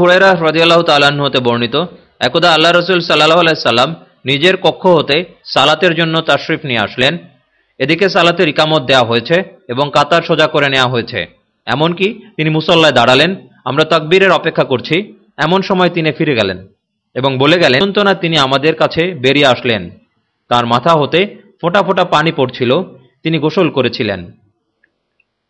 হুরাইরা রাজিয়াল্লাহ তাল্লাহ্ন হতে বর্ণিত, একদা আল্লাহ রসুল সাল্লাহ আলাইসাল্লাম নিজের কক্ষ হতে সালাতের জন্য তাশরিফ নিয়ে আসলেন। এদিকে সালাতের ইকামত দেওয়া হয়েছে এবং কাতার সোজা করে নেওয়া হয়েছে। এমনকি তিনি মুসল্লায় দাঁড়ালেন। আমরা তাকবীরের অপেক্ষা করছি। এমন সময় তিনি ফিরে গেলেন এবং বলে গেলেন না তিনি আমাদের কাছে বেরিয়ে আসলেন। তার মাথা হতে ফোঁটা ফোঁটা পানি পড়ছিল। তিনি গোসল করেছিলেন।